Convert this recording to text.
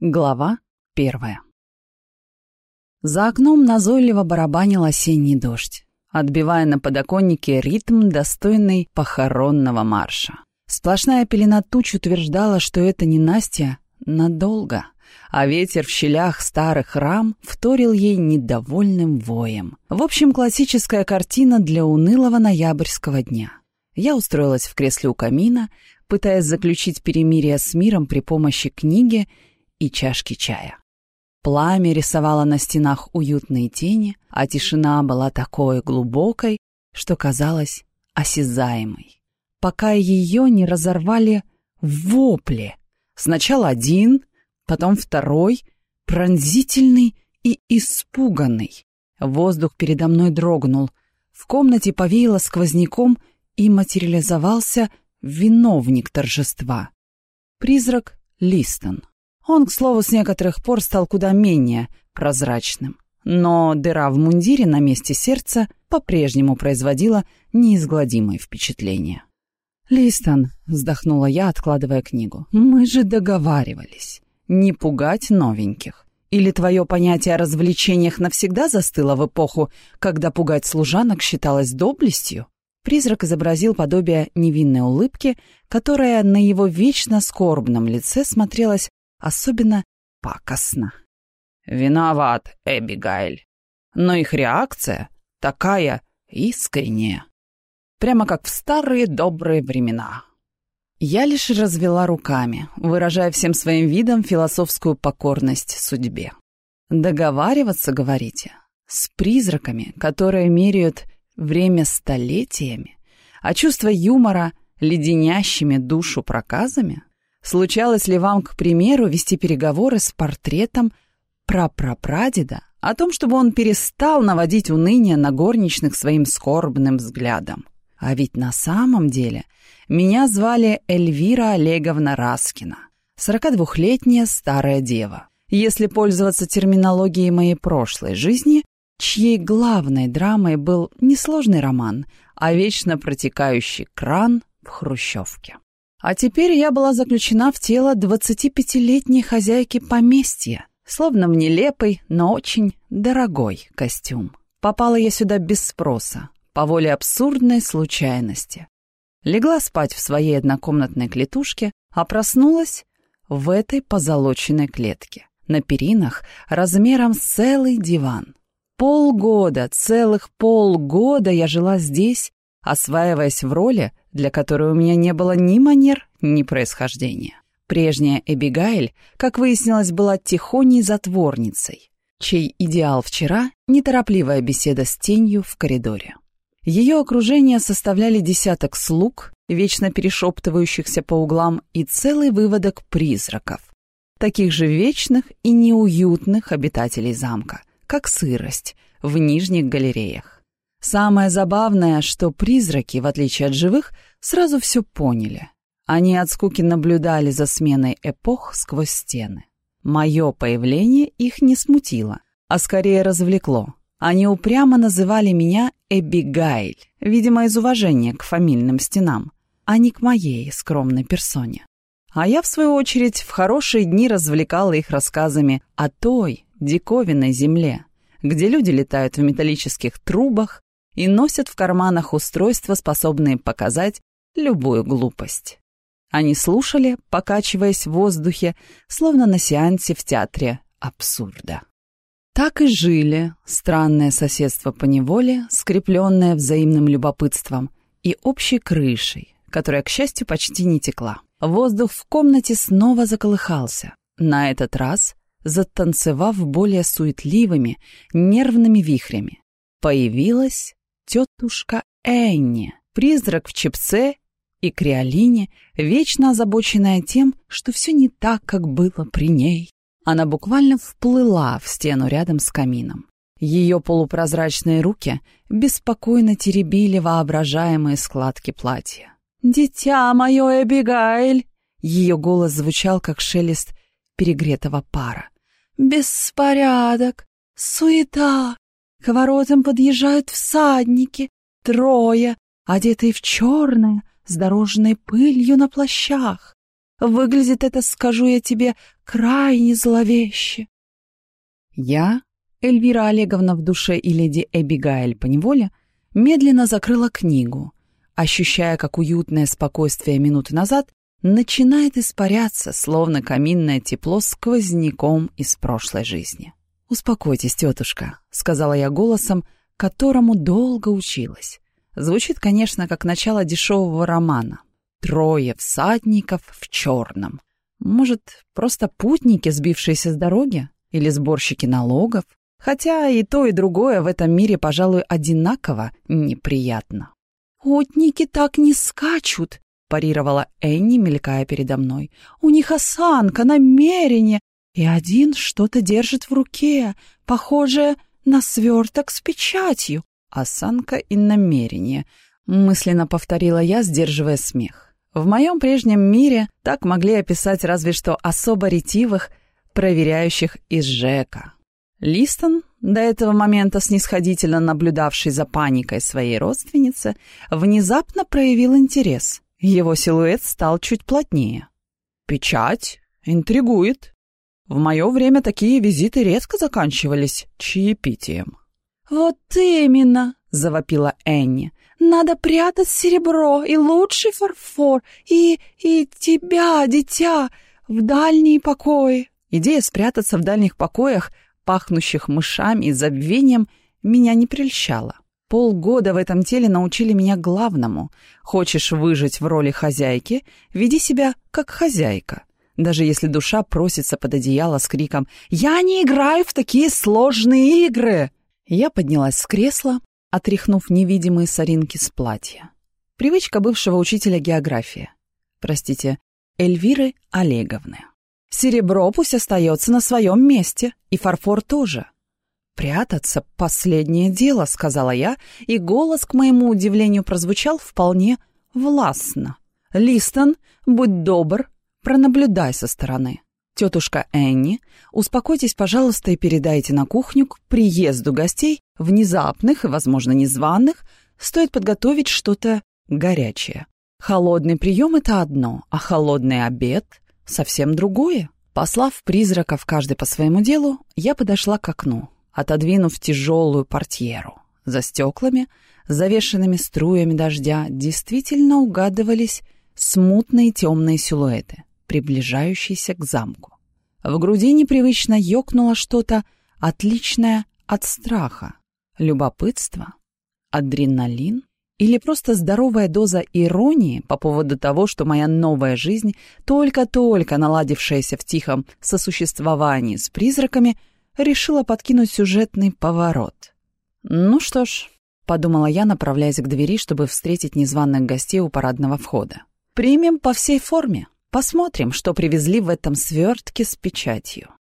Глава первая За окном назойливо барабанил осенний дождь, отбивая на подоконнике ритм, достойный похоронного марша. Сплошная пелена туч утверждала, что это не Настя надолго, а ветер в щелях старых рам вторил ей недовольным воем. В общем, классическая картина для унылого ноябрьского дня. Я устроилась в кресле у камина, пытаясь заключить перемирие с миром при помощи книги и чашки чая. Пламя рисовало на стенах уютные тени, а тишина была такой глубокой, что казалась осязаемой. Пока ее не разорвали вопли. Сначала один, потом второй, пронзительный и испуганный. Воздух передо мной дрогнул. В комнате повеяло сквозняком и материализовался виновник торжества. Призрак Листон. Он, к слову, с некоторых пор стал куда менее прозрачным. Но дыра в мундире на месте сердца по-прежнему производила неизгладимое впечатление. «Листон», — вздохнула я, откладывая книгу, — «мы же договаривались. Не пугать новеньких. Или твое понятие о развлечениях навсегда застыло в эпоху, когда пугать служанок считалось доблестью?» Призрак изобразил подобие невинной улыбки, которая на его вечно скорбном лице смотрелась особенно пакостно. «Виноват, Эбигайль. Но их реакция такая искренняя. Прямо как в старые добрые времена». Я лишь развела руками, выражая всем своим видом философскую покорность судьбе. «Договариваться, говорите, с призраками, которые меряют время столетиями, а чувство юмора — леденящими душу проказами?» Случалось ли вам, к примеру, вести переговоры с портретом прапрапрадеда о том, чтобы он перестал наводить уныние на горничных своим скорбным взглядом? А ведь на самом деле меня звали Эльвира Олеговна Раскина, 42-летняя старая дева. Если пользоваться терминологией моей прошлой жизни, чьей главной драмой был не сложный роман, а вечно протекающий кран в хрущевке. А теперь я была заключена в тело 25-летней хозяйки поместья, словно в нелепый, но очень дорогой костюм. Попала я сюда без спроса, по воле абсурдной случайности. Легла спать в своей однокомнатной клетушке, а проснулась в этой позолоченной клетке. На перинах размером целый диван. Полгода, целых полгода я жила здесь, осваиваясь в роли для которой у меня не было ни манер, ни происхождения. Прежняя Эбигайль, как выяснилось, была тихоней затворницей, чей идеал вчера — неторопливая беседа с тенью в коридоре. Ее окружение составляли десяток слуг, вечно перешептывающихся по углам, и целый выводок призраков, таких же вечных и неуютных обитателей замка, как сырость в нижних галереях. Самое забавное, что призраки, в отличие от живых, сразу все поняли. Они от скуки наблюдали за сменой эпох сквозь стены. Мое появление их не смутило, а скорее развлекло. Они упрямо называли меня Эбигайль, видимо, из уважения к фамильным стенам, а не к моей скромной персоне. А я, в свою очередь, в хорошие дни развлекала их рассказами о той диковинной земле, где люди летают в металлических трубах, и носят в карманах устройства, способные показать любую глупость. Они слушали, покачиваясь в воздухе, словно на сеансе в театре абсурда. Так и жили странное соседство по неволе, скрепленное взаимным любопытством и общей крышей, которая, к счастью, почти не текла. Воздух в комнате снова заколыхался, на этот раз затанцевав более суетливыми, нервными вихрями. Появилась тетушка Энни, призрак в чипце и криолине, вечно озабоченная тем, что все не так, как было при ней. Она буквально вплыла в стену рядом с камином. Ее полупрозрачные руки беспокойно теребили воображаемые складки платья. «Дитя мое, Эбигайль!» Ее голос звучал, как шелест перегретого пара. «Беспорядок! Суета! К воротам подъезжают всадники, трое, одетые в черное, с дорожной пылью на плащах. Выглядит это, скажу я тебе, крайне зловеще. Я, Эльвира Олеговна в душе и леди Эбигайль поневоле, медленно закрыла книгу, ощущая, как уютное спокойствие минуты назад начинает испаряться, словно каминное тепло сквозняком из прошлой жизни. «Успокойтесь, тетушка», — сказала я голосом, которому долго училась. Звучит, конечно, как начало дешевого романа. «Трое всадников в черном». Может, просто путники, сбившиеся с дороги? Или сборщики налогов? Хотя и то, и другое в этом мире, пожалуй, одинаково неприятно. «Утники так не скачут!» – парировала Энни, мелькая передо мной. «У них осанка, намерение, и один что-то держит в руке, похожее на сверток с печатью. Осанка и намерение. Мысленно повторила я, сдерживая смех. В моем прежнем мире так могли описать разве что особо ретивых, проверяющих из ЖЭКа. Листон, до этого момента снисходительно наблюдавший за паникой своей родственницы, внезапно проявил интерес. Его силуэт стал чуть плотнее. «Печать? Интригует!» В мое время такие визиты резко заканчивались чаепитием. «Вот именно!» — завопила Энни. «Надо прятать серебро и лучший фарфор, и... и тебя, дитя, в дальние покои!» Идея спрятаться в дальних покоях, пахнущих мышами и забвением, меня не прельщала. Полгода в этом теле научили меня главному. Хочешь выжить в роли хозяйки — веди себя как хозяйка даже если душа просится под одеяло с криком «Я не играю в такие сложные игры!» Я поднялась с кресла, отряхнув невидимые соринки с платья. Привычка бывшего учителя географии. Простите, Эльвиры Олеговны. Серебро пусть остается на своем месте, и фарфор тоже. «Прятаться — последнее дело», — сказала я, и голос, к моему удивлению, прозвучал вполне властно. «Листон, будь добр, пронаблюдай со стороны. Тетушка Энни, успокойтесь, пожалуйста, и передайте на кухню к приезду гостей, внезапных и, возможно, незваных, стоит подготовить что-то горячее. Холодный прием – это одно, а холодный обед – совсем другое. Послав призраков каждый по своему делу, я подошла к окну, отодвинув тяжелую портьеру. За стеклами, завешенными струями дождя, действительно угадывались смутные темные силуэты приближающийся к замку. В груди непривычно ёкнуло что-то, отличное от страха, любопытства, адреналин или просто здоровая доза иронии по поводу того, что моя новая жизнь, только-только наладившаяся в тихом сосуществовании с призраками, решила подкинуть сюжетный поворот. «Ну что ж», — подумала я, направляясь к двери, чтобы встретить незваных гостей у парадного входа. «Примем по всей форме». Посмотрим, что привезли в этом свертке с печатью.